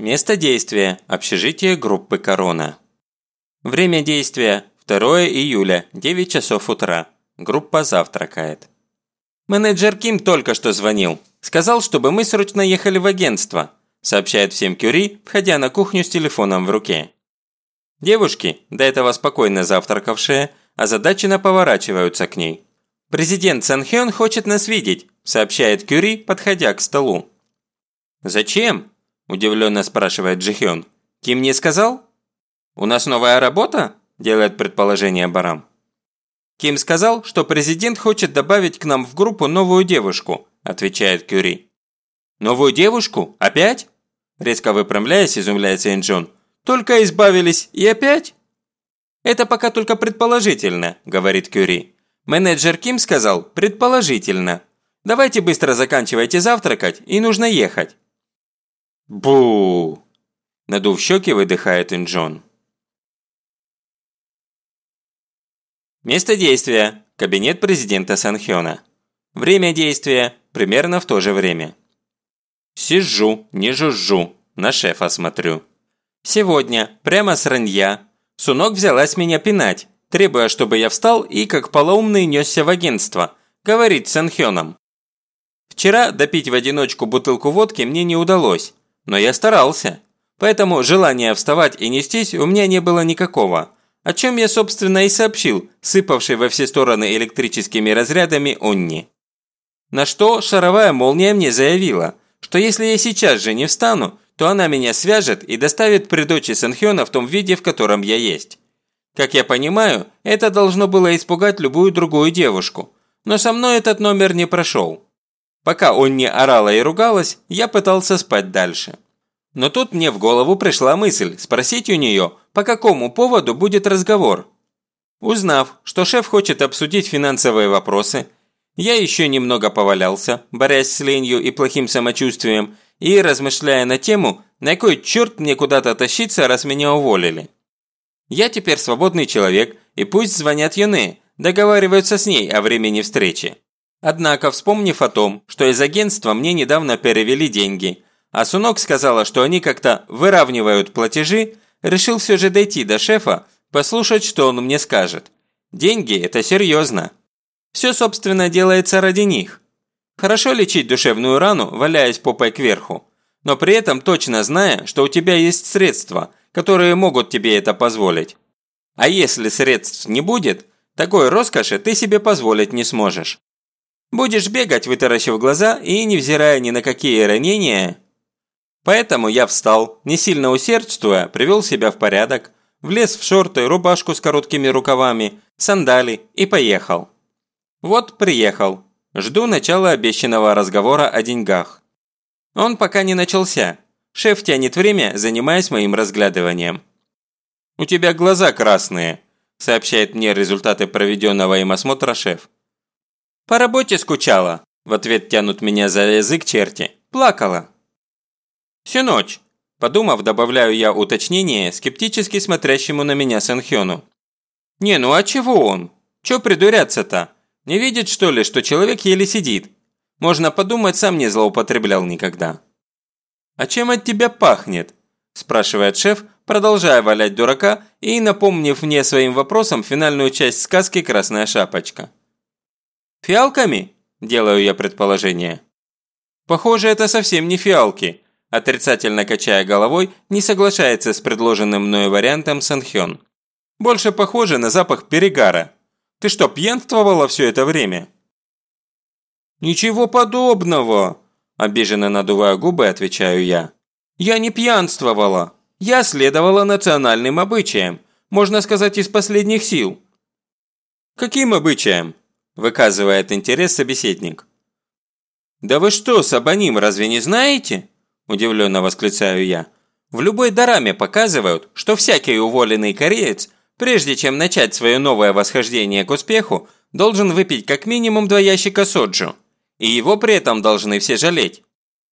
Место действия – общежитие группы «Корона». Время действия – 2 июля, 9 часов утра. Группа завтракает. «Менеджер Ким только что звонил. Сказал, чтобы мы срочно ехали в агентство», сообщает всем Кюри, входя на кухню с телефоном в руке. Девушки, до этого спокойно завтракавшие, озадаченно поворачиваются к ней. «Президент Санхён хочет нас видеть», сообщает Кюри, подходя к столу. «Зачем?» – удивленно спрашивает Джихён. «Ким не сказал?» «У нас новая работа?» – делает предположение Барам. «Ким сказал, что президент хочет добавить к нам в группу новую девушку», – отвечает Кюри. «Новую девушку? Опять?» Резко выпрямляясь, изумляется Инджон. «Только избавились и опять?» «Это пока только предположительно», – говорит Кюри. «Менеджер Ким сказал «предположительно». Давайте быстро заканчивайте завтракать, и нужно ехать». «Бу!» – надув щеки, выдыхает Инджон. Место действия – кабинет президента Санхёна. Время действия – примерно в то же время. Сижу, не жужжу, на шефа смотрю. Сегодня, прямо с ранья, Сунок взялась меня пинать, требуя, чтобы я встал и, как полоумный, несся в агентство, говорит с Санхёном. Вчера допить в одиночку бутылку водки мне не удалось, но я старался. Поэтому желания вставать и нестись у меня не было никакого, о чем я, собственно, и сообщил, сыпавший во все стороны электрическими разрядами Онни. На что шаровая молния мне заявила, что если я сейчас же не встану, то она меня свяжет и доставит при дочи Санхёна в том виде, в котором я есть. Как я понимаю, это должно было испугать любую другую девушку, но со мной этот номер не прошел. Пока он не орала и ругалась, я пытался спать дальше. Но тут мне в голову пришла мысль спросить у нее, по какому поводу будет разговор. Узнав, что шеф хочет обсудить финансовые вопросы, я еще немного повалялся, борясь с ленью и плохим самочувствием, и размышляя на тему, на кой черт мне куда-то тащиться, раз меня уволили. Я теперь свободный человек, и пусть звонят Юне, договариваются с ней о времени встречи. Однако, вспомнив о том, что из агентства мне недавно перевели деньги, а Сунок сказала, что они как-то выравнивают платежи, решил все же дойти до шефа, послушать, что он мне скажет. Деньги – это серьезно. Все, собственно, делается ради них. Хорошо лечить душевную рану, валяясь попой кверху, но при этом точно зная, что у тебя есть средства, которые могут тебе это позволить. А если средств не будет, такой роскоши ты себе позволить не сможешь. Будешь бегать, вытаращив глаза и невзирая ни на какие ранения. Поэтому я встал, не сильно усердствуя, привел себя в порядок, влез в шорты, рубашку с короткими рукавами, сандали и поехал. Вот приехал. Жду начала обещанного разговора о деньгах. Он пока не начался. Шеф тянет время, занимаясь моим разглядыванием. «У тебя глаза красные», – сообщает мне результаты проведенного им осмотра шеф. «По работе скучала», – в ответ тянут меня за язык черти. «Плакала». «Всю ночь», – подумав, добавляю я уточнение, скептически смотрящему на меня Сэнхёну. «Не, ну а чего он? Чё придуряться-то? Не видит, что ли, что человек еле сидит? Можно подумать, сам не злоупотреблял никогда». «А чем от тебя пахнет?» – спрашивает шеф, продолжая валять дурака и напомнив мне своим вопросом финальную часть сказки «Красная шапочка». «Фиалками?» – делаю я предположение. «Похоже, это совсем не фиалки», – отрицательно качая головой, не соглашается с предложенным мною вариантом Санхён. «Больше похоже на запах перегара. Ты что, пьянствовала все это время?» «Ничего подобного!» – обиженно надувая губы, отвечаю я. «Я не пьянствовала. Я следовала национальным обычаям, можно сказать, из последних сил». «Каким обычаям?» Выказывает интерес собеседник. «Да вы что, Сабаним, разве не знаете?» – удивленно восклицаю я. «В любой дараме показывают, что всякий уволенный кореец, прежде чем начать свое новое восхождение к успеху, должен выпить как минимум два ящика соджу. И его при этом должны все жалеть.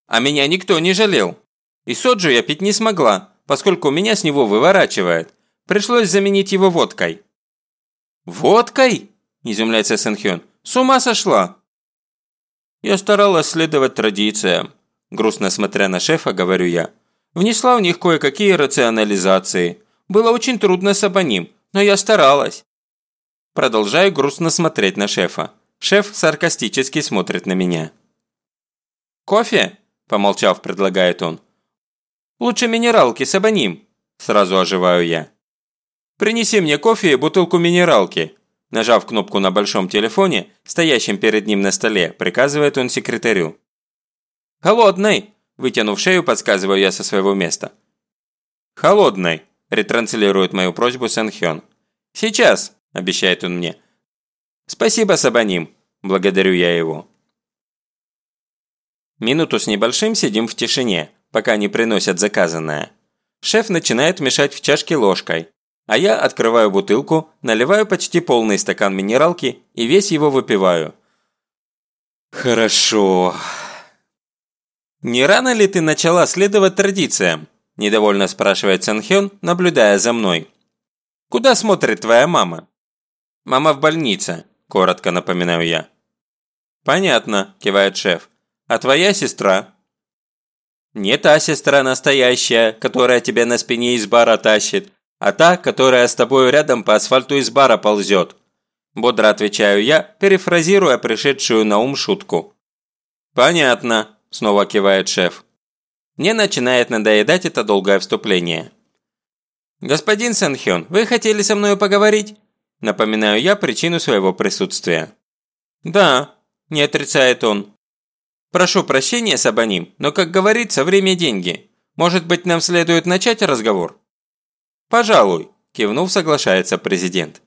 А меня никто не жалел. И соджу я пить не смогла, поскольку меня с него выворачивает. Пришлось заменить его водкой». «Водкой?» Изумляется Сэнхён. «С ума сошла!» «Я старалась следовать традициям», грустно смотря на шефа, говорю я. Внесла в них кое-какие рационализации. Было очень трудно с абоним, но я старалась. Продолжаю грустно смотреть на шефа. Шеф саркастически смотрит на меня. «Кофе?» – помолчав, предлагает он. «Лучше минералки с абоним», – сразу оживаю я. «Принеси мне кофе и бутылку минералки», – нажав кнопку на большом телефоне, стоящем перед ним на столе, приказывает он секретарю. «Холодный!» – вытянув шею, подсказываю я со своего места. «Холодный!» – ретранслирует мою просьбу Сэн Хён. «Сейчас!» – обещает он мне. «Спасибо, Сабаним!» – благодарю я его. Минуту с небольшим сидим в тишине, пока не приносят заказанное. Шеф начинает мешать в чашке ложкой, а я открываю бутылку, наливаю почти полный стакан минералки и весь его выпиваю. «Хорошо», «Не рано ли ты начала следовать традициям?» – недовольно спрашивает Санхён, наблюдая за мной. «Куда смотрит твоя мама?» «Мама в больнице», – коротко напоминаю я. «Понятно», – кивает шеф. «А твоя сестра?» «Не та сестра настоящая, которая тебя на спине из бара тащит, а та, которая с тобой рядом по асфальту из бара ползет», бодро отвечаю я, перефразируя пришедшую на ум шутку. «Понятно», – снова кивает шеф. Мне начинает надоедать это долгое вступление. «Господин Санхён, вы хотели со мной поговорить?» Напоминаю я причину своего присутствия. «Да», – не отрицает он. «Прошу прощения, Сабаним, но, как говорится, время – деньги. Может быть, нам следует начать разговор?» «Пожалуй», – кивнув, соглашается президент.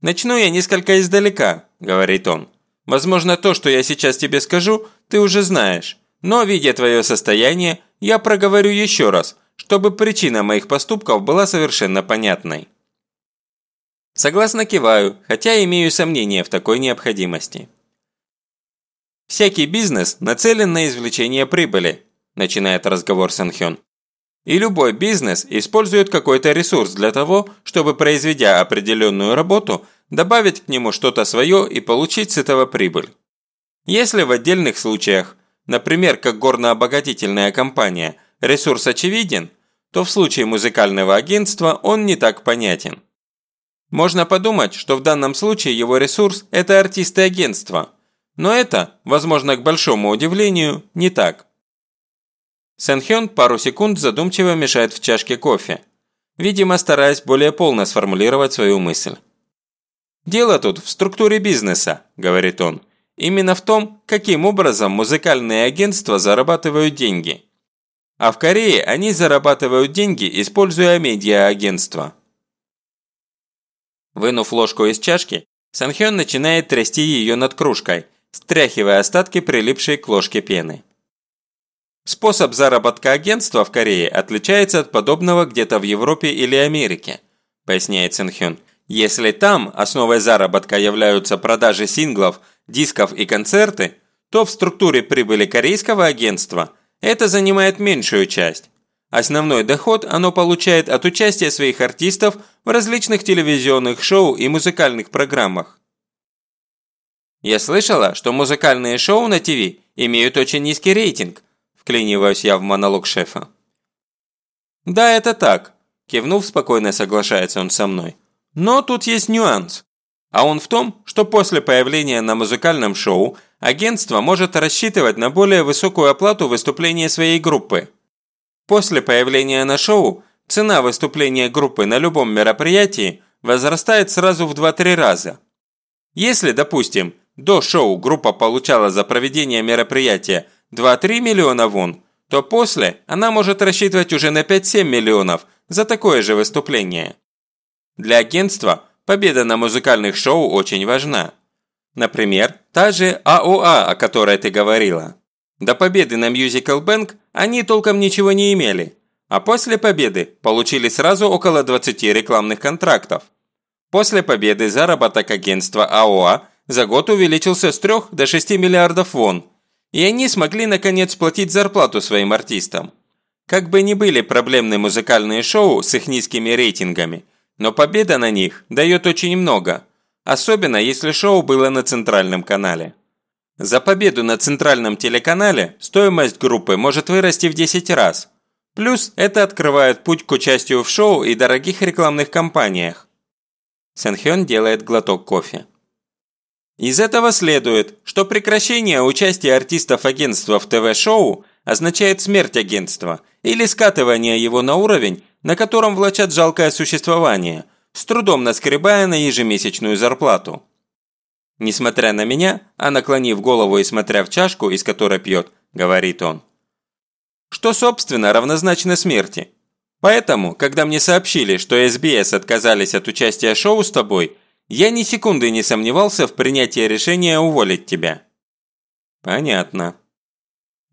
«Начну я несколько издалека», – говорит он. «Возможно, то, что я сейчас тебе скажу, ты уже знаешь. Но, видя твое состояние, я проговорю еще раз, чтобы причина моих поступков была совершенно понятной. Согласно киваю, хотя имею сомнения в такой необходимости. «Всякий бизнес нацелен на извлечение прибыли», – начинает разговор Санхён. «И любой бизнес использует какой-то ресурс для того, чтобы, произведя определенную работу, добавить к нему что-то свое и получить с этого прибыль. Если в отдельных случаях например, как горно-обогатительная компания, ресурс очевиден, то в случае музыкального агентства он не так понятен. Можно подумать, что в данном случае его ресурс – это артисты агентства, но это, возможно, к большому удивлению, не так. Сэнхён пару секунд задумчиво мешает в чашке кофе, видимо, стараясь более полно сформулировать свою мысль. «Дело тут в структуре бизнеса», – говорит он, – Именно в том, каким образом музыкальные агентства зарабатывают деньги. А в Корее они зарабатывают деньги, используя медиа-агентства. Вынув ложку из чашки, Санхён начинает трясти ее над кружкой, стряхивая остатки прилипшей к ложке пены. Способ заработка агентства в Корее отличается от подобного где-то в Европе или Америке, поясняет Сэнхён. Если там основой заработка являются продажи синглов – дисков и концерты, то в структуре прибыли корейского агентства это занимает меньшую часть. Основной доход оно получает от участия своих артистов в различных телевизионных шоу и музыкальных программах. Я слышала, что музыкальные шоу на ТВ имеют очень низкий рейтинг, вклиниваюсь я в монолог шефа. Да, это так, кивнув, спокойно соглашается он со мной. Но тут есть нюанс. А он в том, что после появления на музыкальном шоу агентство может рассчитывать на более высокую оплату выступления своей группы. После появления на шоу цена выступления группы на любом мероприятии возрастает сразу в 2-3 раза. Если, допустим, до шоу группа получала за проведение мероприятия 2-3 миллиона вон, то после она может рассчитывать уже на 5-7 миллионов за такое же выступление. Для агентства – победа на музыкальных шоу очень важна. Например, та же АОА, о которой ты говорила. До победы на Musical Bank они толком ничего не имели, а после победы получили сразу около 20 рекламных контрактов. После победы заработок агентства АОА за год увеличился с 3 до 6 миллиардов вон, и они смогли наконец платить зарплату своим артистам. Как бы ни были проблемны музыкальные шоу с их низкими рейтингами – но победа на них дает очень много, особенно если шоу было на центральном канале. За победу на центральном телеканале стоимость группы может вырасти в 10 раз. Плюс это открывает путь к участию в шоу и дорогих рекламных кампаниях. Сэнхён делает глоток кофе. Из этого следует, что прекращение участия артистов агентства в ТВ-шоу означает смерть агентства или скатывание его на уровень, на котором влачат жалкое существование, с трудом наскребая на ежемесячную зарплату. Несмотря на меня, а наклонив голову и смотря в чашку, из которой пьет, говорит он. Что, собственно, равнозначно смерти. Поэтому, когда мне сообщили, что СБС отказались от участия шоу с тобой, я ни секунды не сомневался в принятии решения уволить тебя. Понятно.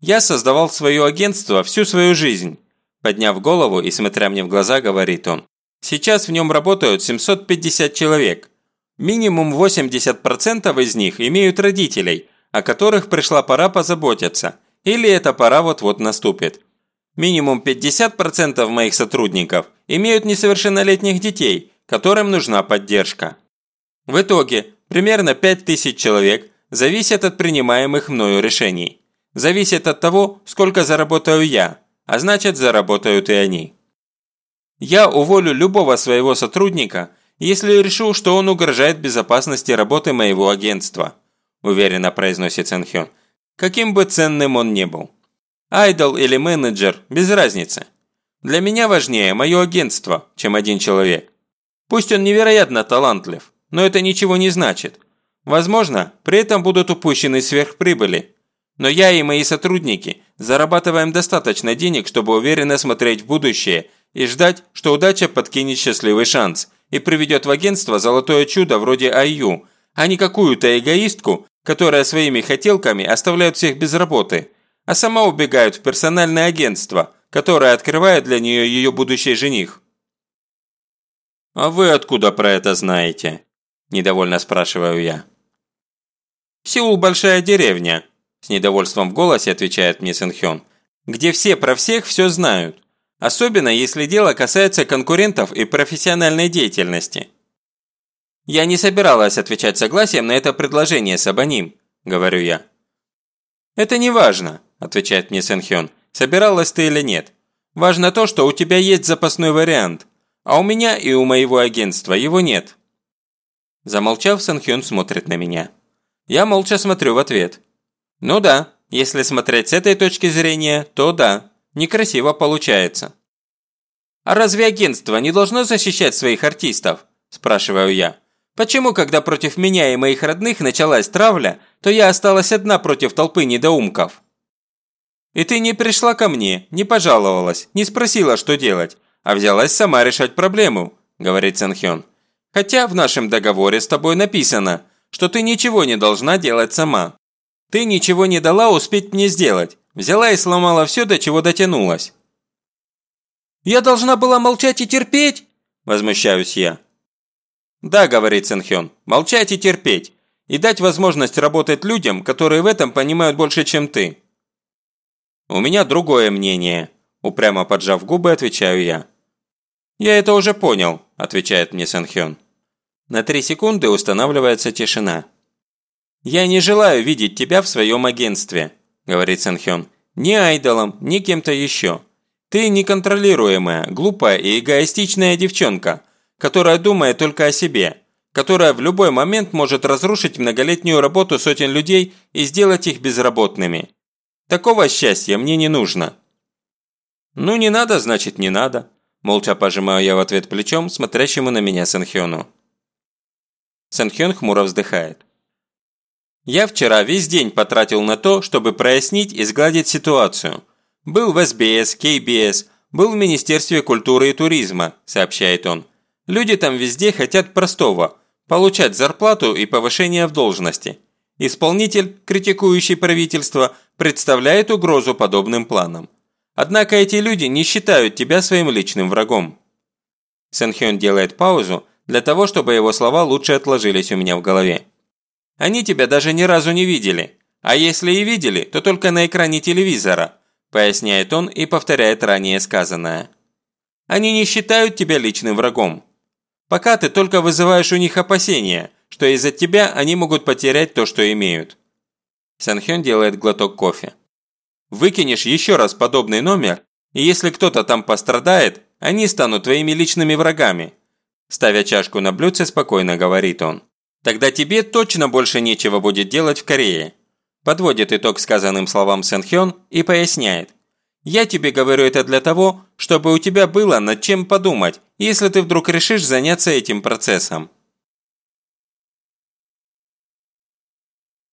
Я создавал свое агентство всю свою жизнь. Подняв голову и смотря мне в глаза, говорит он. Сейчас в нем работают 750 человек. Минимум 80% из них имеют родителей, о которых пришла пора позаботиться, или эта пора вот-вот наступит. Минимум 50% моих сотрудников имеют несовершеннолетних детей, которым нужна поддержка. В итоге, примерно 5000 человек зависят от принимаемых мною решений. Зависит от того, сколько заработаю я, а значит заработают и они. Я уволю любого своего сотрудника, если решу, что он угрожает безопасности работы моего агентства», уверенно произносит Сэнхён, каким бы ценным он ни был. Айдол или менеджер, без разницы. Для меня важнее мое агентство, чем один человек. Пусть он невероятно талантлив, но это ничего не значит. Возможно, при этом будут упущены сверхприбыли. Но я и мои сотрудники зарабатываем достаточно денег, чтобы уверенно смотреть в будущее и ждать, что удача подкинет счастливый шанс и приведет в агентство золотое чудо вроде IU, а не какую-то эгоистку, которая своими хотелками оставляет всех без работы, а сама убегает в персональное агентство, которое открывает для нее ее будущий жених. «А вы откуда про это знаете?» – недовольно спрашиваю я. «Сеул – большая деревня», – с недовольством в голосе отвечает мне Сэнхён, «где все про всех все знают. Особенно, если дело касается конкурентов и профессиональной деятельности. «Я не собиралась отвечать согласием на это предложение, Сабаним», – говорю я. «Это не важно», – отвечает мне Сэнхён, – «собиралась ты или нет. Важно то, что у тебя есть запасной вариант, а у меня и у моего агентства его нет». Замолчав, Сэнхён смотрит на меня. Я молча смотрю в ответ. «Ну да, если смотреть с этой точки зрения, то да, Некрасиво получается. «А разве агентство не должно защищать своих артистов?» – спрашиваю я. «Почему, когда против меня и моих родных началась травля, то я осталась одна против толпы недоумков?» «И ты не пришла ко мне, не пожаловалась, не спросила, что делать, а взялась сама решать проблему», – говорит Санхён. «Хотя в нашем договоре с тобой написано, что ты ничего не должна делать сама. Ты ничего не дала успеть мне сделать, Взяла и сломала все, до чего дотянулась. «Я должна была молчать и терпеть?» – возмущаюсь я. «Да», – говорит Сэнхён, – «молчать и терпеть, и дать возможность работать людям, которые в этом понимают больше, чем ты». «У меня другое мнение», – упрямо поджав губы, отвечаю я. «Я это уже понял», – отвечает мне Сэнхён. На три секунды устанавливается тишина. «Я не желаю видеть тебя в своем агентстве», – говорит Сэнхён. «Ни айдолом, ни кем-то еще. Ты неконтролируемая, глупая и эгоистичная девчонка, которая думает только о себе, которая в любой момент может разрушить многолетнюю работу сотен людей и сделать их безработными. Такого счастья мне не нужно». «Ну не надо, значит не надо», – молча пожимаю я в ответ плечом, смотрящему на меня Сэнхёну. Сэнхён хмуро вздыхает. Я вчера весь день потратил на то, чтобы прояснить и сгладить ситуацию. Был в СБС, КБС, был в Министерстве культуры и туризма, сообщает он. Люди там везде хотят простого – получать зарплату и повышение в должности. Исполнитель, критикующий правительство, представляет угрозу подобным планам. Однако эти люди не считают тебя своим личным врагом. Сэнхён делает паузу для того, чтобы его слова лучше отложились у меня в голове. Они тебя даже ни разу не видели. А если и видели, то только на экране телевизора», поясняет он и повторяет ранее сказанное. «Они не считают тебя личным врагом. Пока ты только вызываешь у них опасения, что из-за тебя они могут потерять то, что имеют». Санхён делает глоток кофе. «Выкинешь еще раз подобный номер, И если кто-то там пострадает, они станут твоими личными врагами. Ставя чашку на блюдце, спокойно говорит он. Тогда тебе точно больше нечего будет делать в Корее. Подводит итог сказанным словам Сэн и поясняет. Я тебе говорю это для того, чтобы у тебя было над чем подумать, если ты вдруг решишь заняться этим процессом.